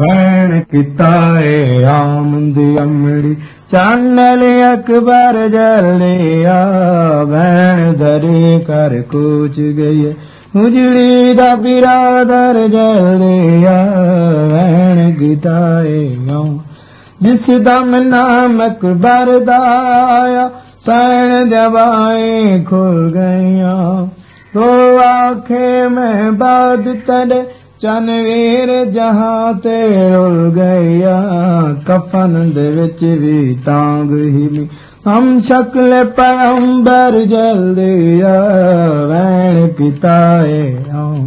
ਵੈਣ ਕਿਤਾਏ ਆਮੰਦ ਅਮੜੀ ਚਾਨਲ ਅਕਬਰ ਜਲਿਆ ਵੈਣ ਧਰੇ ਕਰ ਕੋਚ ਗਈ ਉਜੜੀ ਦਾ ਬਿਰਾਦਰ ਜਲਿਆ ਵੈਣ ਕਿਤਾਏ ਆਮ ਜਿਸ ਦਮ ਨਾਮ ਅਕਬਰ ਦਾਇਆ ਸੈਣ ਦਵਾਏ ਖੁੱਲ ਗਈਆਂ। ਤੋ ਆਖੇ ਮੈਂ ਬਾਦ ਤੜੇ ਚਨਵੀਰ ਜਹਾਂ ਤੇ ਰੁਲ ਗਿਆ, ਕਫਨ ਦੇ ਵਿੱਚ ਵੀ ਤਾਂਗ ਹੀ ਹਮ ਸ਼ਕਲ ਪੈਗੰਬਰ ਜਲਦੀ ਆ, ਵੈਣ ਪਿਤਾਏ